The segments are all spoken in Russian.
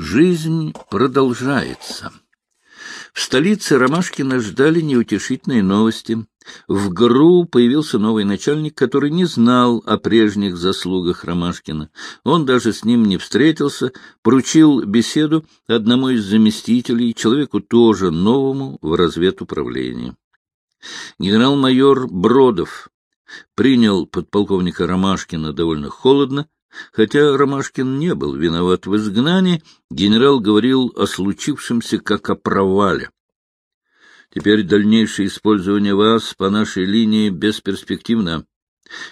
Жизнь продолжается. В столице Ромашкина ждали неутешительные новости. В ГРУ появился новый начальник, который не знал о прежних заслугах Ромашкина. Он даже с ним не встретился, поручил беседу одному из заместителей, человеку тоже новому в разведуправлении. Генерал-майор Бродов принял подполковника Ромашкина довольно холодно, Хотя Ромашкин не был виноват в изгнании, генерал говорил о случившемся как о провале. Теперь дальнейшее использование вас по нашей линии бесперспективно.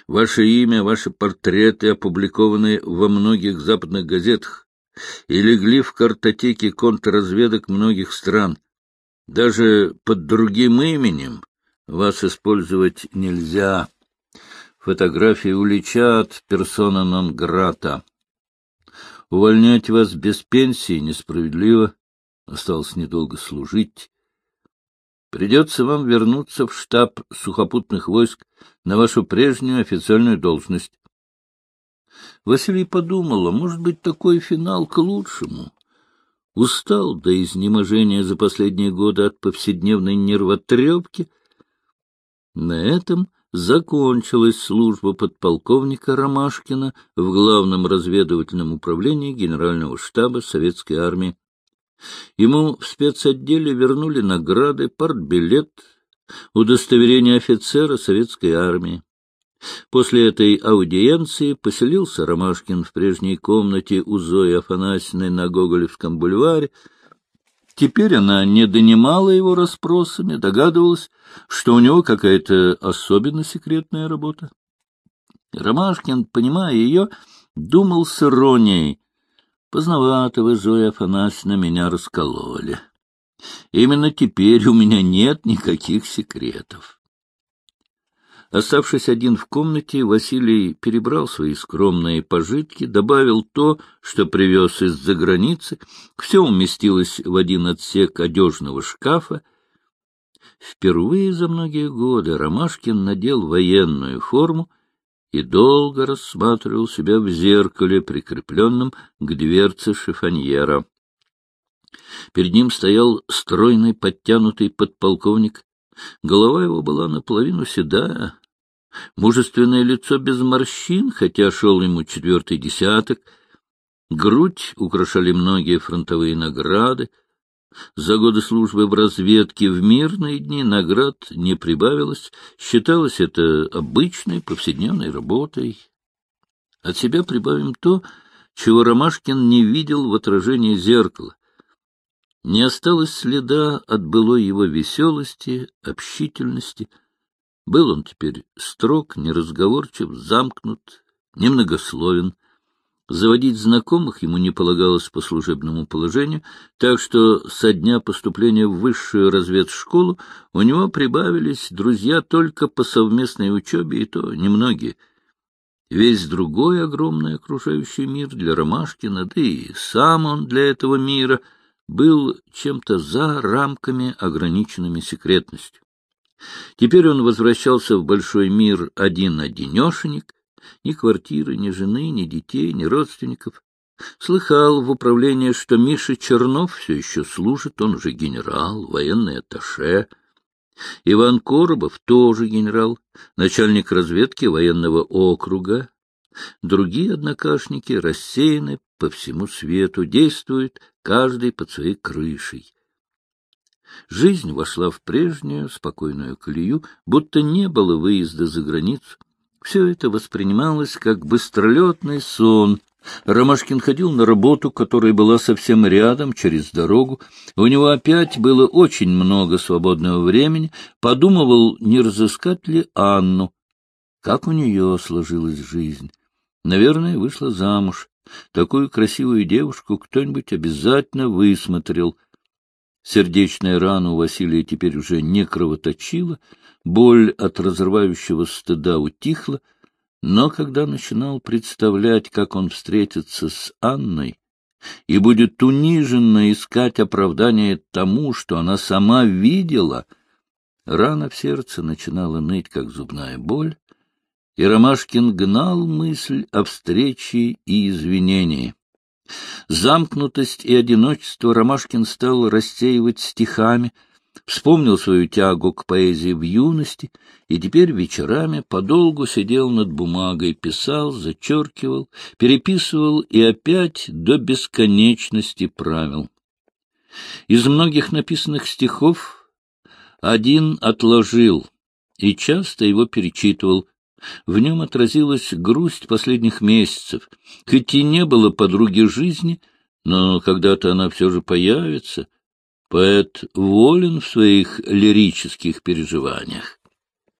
Ваше имя, ваши портреты опубликованы во многих западных газетах и легли в картотеке контрразведок многих стран. Даже под другим именем вас использовать нельзя. Фотографии уличат персона нон-грата. Увольнять вас без пенсии несправедливо. Осталось недолго служить. Придется вам вернуться в штаб сухопутных войск на вашу прежнюю официальную должность. Василий подумал, а может быть, такой финал к лучшему. Устал до изнеможения за последние годы от повседневной нервотрепки. На этом закончилась служба подполковника Ромашкина в Главном разведывательном управлении Генерального штаба Советской армии. Ему в спецотделе вернули награды, партбилет, удостоверение офицера Советской армии. После этой аудиенции поселился Ромашкин в прежней комнате у Зои Афанасьиной на Гоголевском бульваре, Теперь она не донимала его расспросами, догадывалась, что у него какая-то особенно секретная работа. Ромашкин, понимая ее, думал с иронией. Поздновато вы, Зоя Афанасьевна, меня раскололи. Именно теперь у меня нет никаких секретов. Оставшись один в комнате, Василий перебрал свои скромные пожитки, добавил то, что привез из-за границы. Все уместилось в один отсек одежного шкафа. Впервые за многие годы Ромашкин надел военную форму и долго рассматривал себя в зеркале, прикрепленном к дверце шифоньера. Перед ним стоял стройный подтянутый подполковник Голова его была наполовину седая, мужественное лицо без морщин, хотя шел ему четвертый десяток, грудь украшали многие фронтовые награды. За годы службы в разведке в мирные дни наград не прибавилось, считалось это обычной повседневной работой. От себя прибавим то, чего Ромашкин не видел в отражении зеркала. Не осталось следа от былой его веселости, общительности — был он теперь строг, неразговорчив, замкнут, немногословен. Заводить знакомых ему не полагалось по служебному положению, так что со дня поступления в высшую разведшколу у него прибавились друзья только по совместной учебе, и то немногие. Весь другой огромный окружающий мир для Ромашкина, да и сам он для этого мира, был чем-то за рамками, ограниченными секретностью. Теперь он возвращался в большой мир один-одинешенек, ни квартиры, ни жены, ни детей, ни родственников. Слыхал в управлении, что Миша Чернов все еще служит, он уже генерал, военный атташе. Иван Коробов тоже генерал, начальник разведки военного округа. Другие однокашники рассеяны по всему свету, действуют каждый под своей крышей. Жизнь вошла в прежнюю спокойную колею, будто не было выезда за границу. Все это воспринималось как быстролетный сон. Ромашкин ходил на работу, которая была совсем рядом, через дорогу. У него опять было очень много свободного времени. Подумывал, не разыскать ли Анну. Как у нее сложилась жизнь. Наверное, вышла замуж. Такую красивую девушку кто-нибудь обязательно высмотрел — Сердечная рана у Василия теперь уже не кровоточила, боль от разрывающего стыда утихла, но когда начинал представлять, как он встретится с Анной, и будет униженно искать оправдание тому, что она сама видела, рана в сердце начинала ныть, как зубная боль, и Ромашкин гнал мысль о встрече и извинении. Замкнутость и одиночество Ромашкин стал рассеивать стихами, вспомнил свою тягу к поэзии в юности и теперь вечерами подолгу сидел над бумагой, писал, зачеркивал, переписывал и опять до бесконечности правил. Из многих написанных стихов один отложил и часто его перечитывал. В нем отразилась грусть последних месяцев, хоть и не было подруги жизни, но когда-то она все же появится — Поэт волен в своих лирических переживаниях.